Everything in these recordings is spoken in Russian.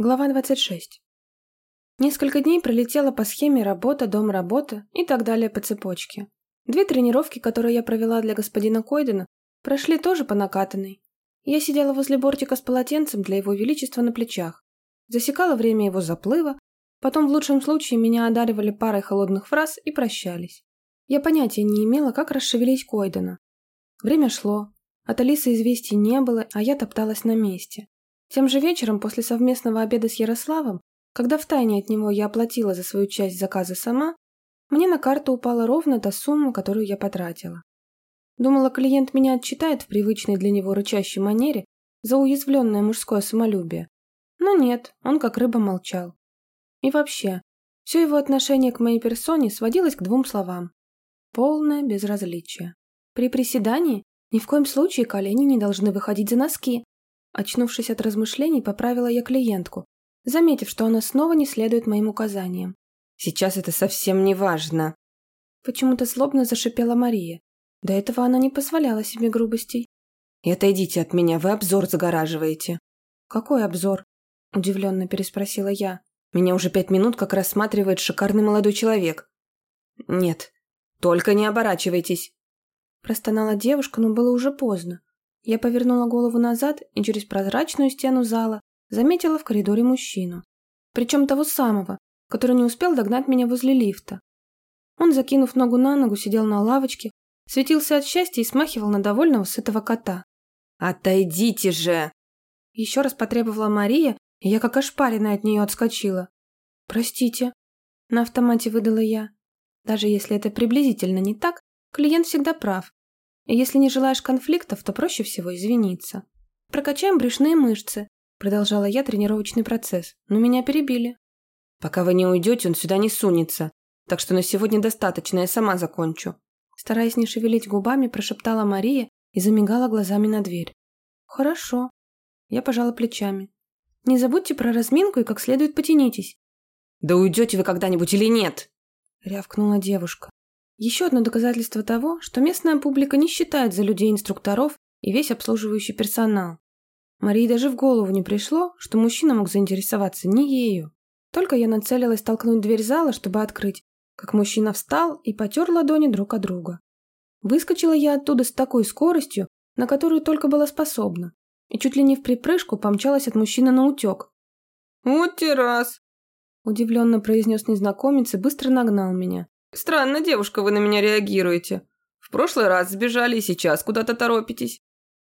Глава 26. Несколько дней пролетело по схеме работа, дом, работа и так далее по цепочке. Две тренировки, которые я провела для господина Койдена, прошли тоже по накатанной. Я сидела возле бортика с полотенцем для его величества на плечах, засекала время его заплыва, потом в лучшем случае меня одаривали парой холодных фраз и прощались. Я понятия не имела, как расшевелить Койдена. Время шло, от Алисы известий не было, а я топталась на месте. Тем же вечером, после совместного обеда с Ярославом, когда втайне от него я оплатила за свою часть заказа сама, мне на карту упала ровно та сумма, которую я потратила. Думала, клиент меня отчитает в привычной для него рычащей манере за уязвленное мужское самолюбие. Но нет, он как рыба молчал. И вообще, все его отношение к моей персоне сводилось к двум словам. Полное безразличие. При приседании ни в коем случае колени не должны выходить за носки, Очнувшись от размышлений, поправила я клиентку, заметив, что она снова не следует моим указаниям. «Сейчас это совсем не важно!» Почему-то злобно зашипела Мария. До этого она не позволяла себе грубостей. «И отойдите от меня, вы обзор загораживаете!» «Какой обзор?» – удивленно переспросила я. «Меня уже пять минут как рассматривает шикарный молодой человек». «Нет, только не оборачивайтесь!» Простонала девушка, но было уже поздно. Я повернула голову назад и через прозрачную стену зала заметила в коридоре мужчину. Причем того самого, который не успел догнать меня возле лифта. Он, закинув ногу на ногу, сидел на лавочке, светился от счастья и смахивал на довольного сытого кота. «Отойдите же!» Еще раз потребовала Мария, и я как ошпаренная от нее отскочила. «Простите», — на автомате выдала я. Даже если это приблизительно не так, клиент всегда прав, если не желаешь конфликтов, то проще всего извиниться. Прокачаем брюшные мышцы, продолжала я тренировочный процесс, но меня перебили. Пока вы не уйдете, он сюда не сунется, так что на сегодня достаточно, я сама закончу. Стараясь не шевелить губами, прошептала Мария и замигала глазами на дверь. Хорошо. Я пожала плечами. Не забудьте про разминку и как следует потянитесь. Да уйдете вы когда-нибудь или нет? Рявкнула девушка. Еще одно доказательство того, что местная публика не считает за людей инструкторов и весь обслуживающий персонал. Марии даже в голову не пришло, что мужчина мог заинтересоваться не ею. Только я нацелилась толкнуть дверь зала, чтобы открыть, как мужчина встал и потер ладони друг от друга. Выскочила я оттуда с такой скоростью, на которую только была способна, и чуть ли не в припрыжку помчалась от мужчины на утек. «Вот те раз!» – удивленно произнес незнакомец и быстро нагнал меня. Странно, девушка, вы на меня реагируете. В прошлый раз сбежали и сейчас куда-то торопитесь.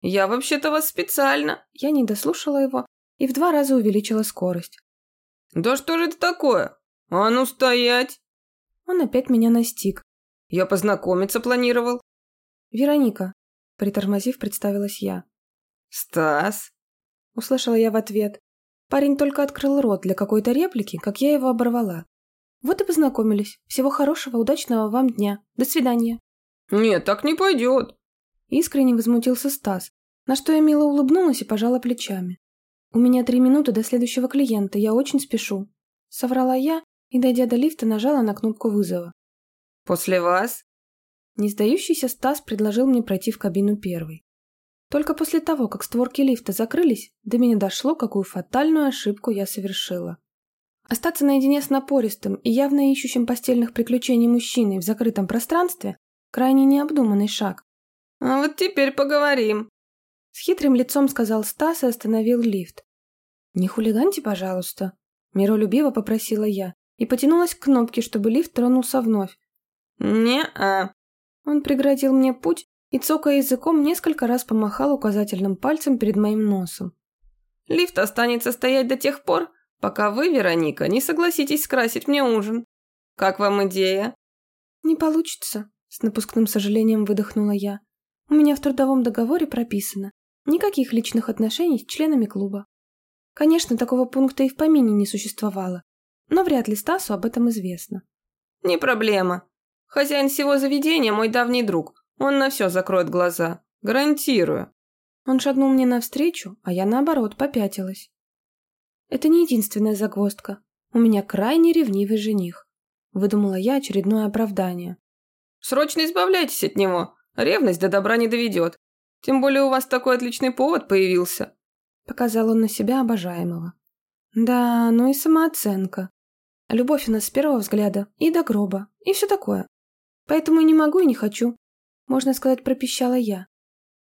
Я вообще-то вас специально...» Я не дослушала его и в два раза увеличила скорость. «Да что же это такое? А ну стоять!» Он опять меня настиг. «Я познакомиться планировал». «Вероника», притормозив, представилась я. «Стас?» Услышала я в ответ. Парень только открыл рот для какой-то реплики, как я его оборвала. Вот и познакомились. Всего хорошего, удачного вам дня. До свидания. Нет, так не пойдет. Искренне возмутился Стас, на что я мило улыбнулась и пожала плечами. У меня три минуты до следующего клиента, я очень спешу. Соврала я и, дойдя до лифта, нажала на кнопку вызова. После вас? Не сдающийся Стас предложил мне пройти в кабину первой. Только после того, как створки лифта закрылись, до меня дошло, какую фатальную ошибку я совершила. Остаться наедине с напористым и явно ищущим постельных приключений мужчиной в закрытом пространстве – крайне необдуманный шаг. «А вот теперь поговорим», – с хитрым лицом сказал Стас и остановил лифт. «Не хулиганьте, пожалуйста», – миролюбиво попросила я и потянулась к кнопке, чтобы лифт тронулся вновь. «Не-а». Он преградил мне путь и, цокая языком, несколько раз помахал указательным пальцем перед моим носом. «Лифт останется стоять до тех пор, пока вы, Вероника, не согласитесь скрасить мне ужин. Как вам идея?» «Не получится», — с напускным сожалением выдохнула я. «У меня в трудовом договоре прописано. Никаких личных отношений с членами клуба». Конечно, такого пункта и в помине не существовало, но вряд ли Стасу об этом известно. «Не проблема. Хозяин всего заведения мой давний друг. Он на все закроет глаза. Гарантирую». Он шагнул мне навстречу, а я, наоборот, попятилась. Это не единственная загвоздка. У меня крайне ревнивый жених. Выдумала я очередное оправдание. Срочно избавляйтесь от него. Ревность до добра не доведет. Тем более у вас такой отличный повод появился. Показал он на себя обожаемого. Да, ну и самооценка. Любовь у нас с первого взгляда и до гроба, и все такое. Поэтому и не могу, и не хочу. Можно сказать, пропищала я.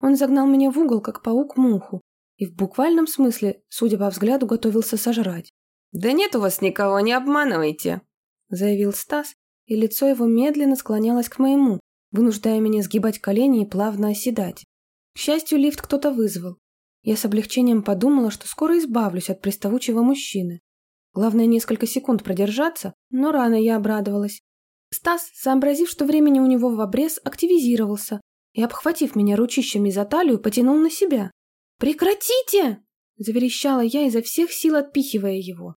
Он загнал меня в угол, как паук муху, и в буквальном смысле, судя по взгляду, готовился сожрать. «Да нет у вас никого, не обманывайте», — заявил Стас, и лицо его медленно склонялось к моему, вынуждая меня сгибать колени и плавно оседать. К счастью, лифт кто-то вызвал. Я с облегчением подумала, что скоро избавлюсь от приставучего мужчины. Главное, несколько секунд продержаться, но рано я обрадовалась. Стас, сообразив, что времени у него в обрез, активизировался и, обхватив меня ручищами за талию, потянул на себя. «Прекратите!» – заверещала я изо всех сил, отпихивая его.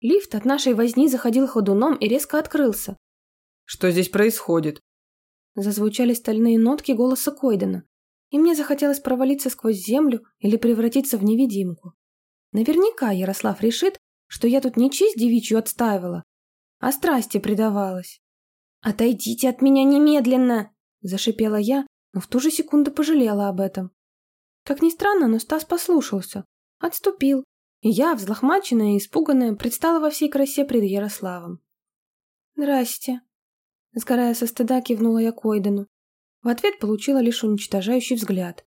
Лифт от нашей возни заходил ходуном и резко открылся. «Что здесь происходит?» Зазвучали стальные нотки голоса Койдена, и мне захотелось провалиться сквозь землю или превратиться в невидимку. Наверняка Ярослав решит, что я тут не честь девичью отстаивала, а страсти предавалась. «Отойдите от меня немедленно!» – зашипела я, но в ту же секунду пожалела об этом. Как ни странно, но Стас послушался, отступил, и я, взлохмаченная и испуганная, предстала во всей красе пред Ярославом. «Здрасте», – сгорая со стыда, кивнула я Койдену. В ответ получила лишь уничтожающий взгляд.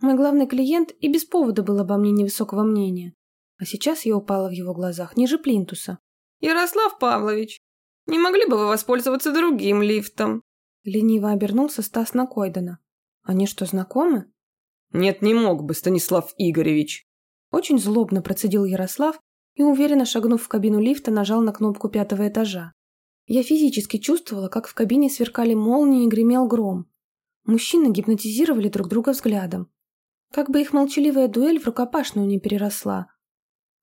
Мой главный клиент и без повода был обо мне невысокого мнения, а сейчас я упала в его глазах ниже плинтуса. «Ярослав Павлович, не могли бы вы воспользоваться другим лифтом?» Лениво обернулся Стас на Койдена. «Они что, знакомы?» «Нет, не мог бы, Станислав Игоревич». Очень злобно процедил Ярослав и, уверенно шагнув в кабину лифта, нажал на кнопку пятого этажа. Я физически чувствовала, как в кабине сверкали молнии и гремел гром. Мужчины гипнотизировали друг друга взглядом. Как бы их молчаливая дуэль в рукопашную не переросла.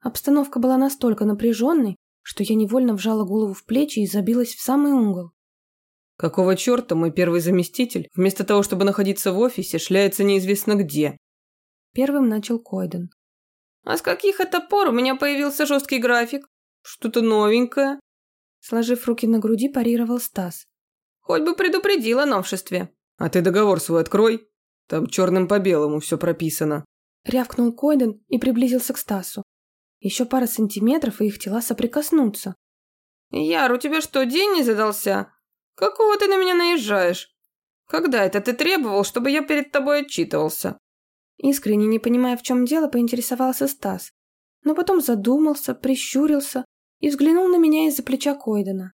Обстановка была настолько напряженной, что я невольно вжала голову в плечи и забилась в самый угол. Какого черта мой первый заместитель, вместо того, чтобы находиться в офисе, шляется неизвестно где? Первым начал Койден. А с каких это пор у меня появился жесткий график? Что-то новенькое? Сложив руки на груди, парировал Стас. Хоть бы предупредил о новшестве. А ты договор свой открой. Там черным по белому все прописано. Рявкнул Койден и приблизился к Стасу. Еще пара сантиметров, и их тела соприкоснутся. «Яр, у тебя что, день не задался? Какого ты на меня наезжаешь? Когда это ты требовал, чтобы я перед тобой отчитывался?» Искренне не понимая, в чем дело, поинтересовался Стас. Но потом задумался, прищурился и взглянул на меня из-за плеча Койдена.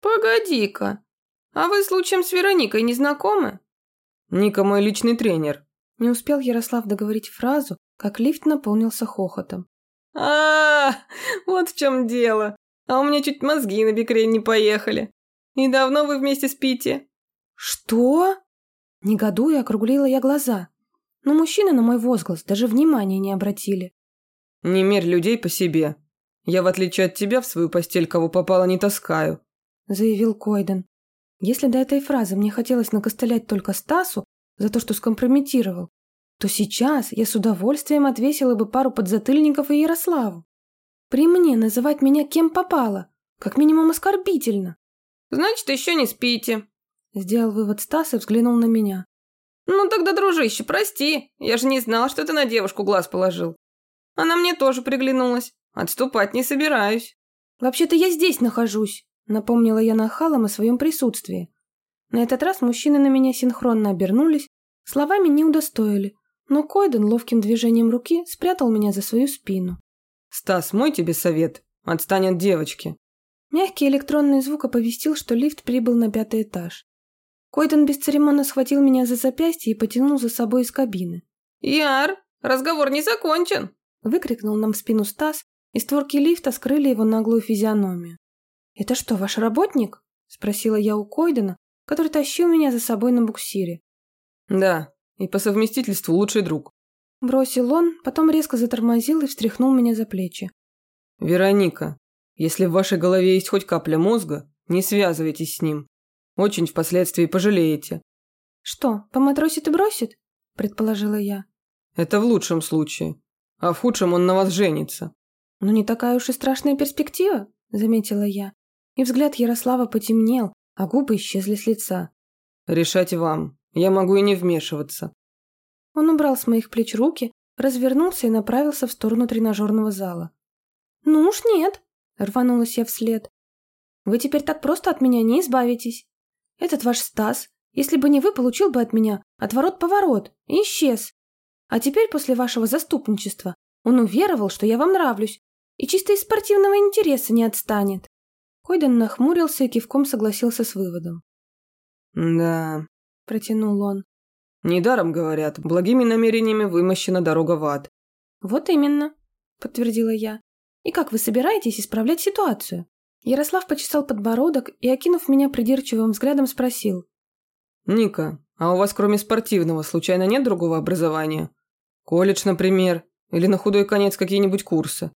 «Погоди-ка, а вы случаем с Вероникой не знакомы?» «Ника мой личный тренер». Не успел Ярослав договорить фразу, как лифт наполнился хохотом. а, вот в чем дело. А у меня чуть мозги на бекрень не поехали. И давно вы вместе спите?» «Что?» Негодуя округлила я глаза. Но мужчины на мой возглас даже внимания не обратили. «Не мерь людей по себе. Я, в отличие от тебя, в свою постель кого попало не таскаю», заявил Койден. Если до этой фразы мне хотелось накостылять только Стасу за то, что скомпрометировал, то сейчас я с удовольствием отвесила бы пару подзатыльников и Ярославу. При мне называть меня кем попало, как минимум оскорбительно. «Значит, еще не спите», — сделал вывод Стас и взглянул на меня. «Ну тогда, дружище, прости, я же не знал, что ты на девушку глаз положил. Она мне тоже приглянулась, отступать не собираюсь». «Вообще-то я здесь нахожусь», — напомнила я нахалам о своем присутствии. На этот раз мужчины на меня синхронно обернулись, словами не удостоили, но Койден ловким движением руки спрятал меня за свою спину. «Стас, мой тебе совет. Отстань от девочки». Мягкий электронный звук оповестил, что лифт прибыл на пятый этаж. Койден бесцеремонно схватил меня за запястье и потянул за собой из кабины. «Яр, разговор не закончен!» выкрикнул нам в спину Стас, и створки лифта скрыли его наглую физиономию. «Это что, ваш работник?» – спросила я у Койдена, который тащил меня за собой на буксире. «Да, и по совместительству лучший друг». Бросил он, потом резко затормозил и встряхнул меня за плечи. «Вероника, если в вашей голове есть хоть капля мозга, не связывайтесь с ним. Очень впоследствии пожалеете». «Что, поматросит и бросит?» – предположила я. «Это в лучшем случае. А в худшем он на вас женится». «Ну не такая уж и страшная перспектива», – заметила я. И взгляд Ярослава потемнел, а губы исчезли с лица. «Решать вам. Я могу и не вмешиваться». Он убрал с моих плеч руки, развернулся и направился в сторону тренажерного зала. Ну уж нет, рванулась я вслед. Вы теперь так просто от меня не избавитесь. Этот ваш Стас, если бы не вы, получил бы от меня отворот-поворот и исчез. А теперь после вашего заступничества он уверовал, что я вам нравлюсь, и чисто из спортивного интереса не отстанет. Койден нахмурился и кивком согласился с выводом. «Да», – протянул он. «Недаром говорят, благими намерениями вымощена дорога в ад». «Вот именно», – подтвердила я. «И как вы собираетесь исправлять ситуацию?» Ярослав почесал подбородок и, окинув меня придирчивым взглядом, спросил. «Ника, а у вас кроме спортивного случайно нет другого образования? Колледж, например, или на худой конец какие-нибудь курсы?»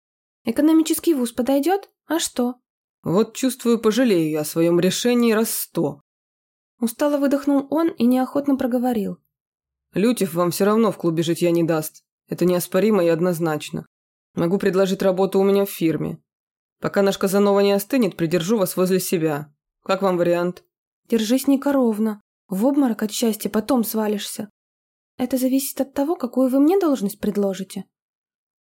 «Экономический вуз подойдет? А что?» «Вот чувствую, пожалею я о своем решении раз сто». Устало выдохнул он и неохотно проговорил. «Лютев вам все равно в клубе житья не даст. Это неоспоримо и однозначно. Могу предложить работу у меня в фирме. Пока наш Казанова не остынет, придержу вас возле себя. Как вам вариант?» «Держись, Ника, ровно. В обморок от счастья потом свалишься. Это зависит от того, какую вы мне должность предложите».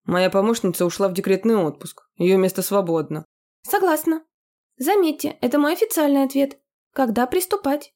«Моя помощница ушла в декретный отпуск. Ее место свободно». «Согласна. Заметьте, это мой официальный ответ. Когда приступать?»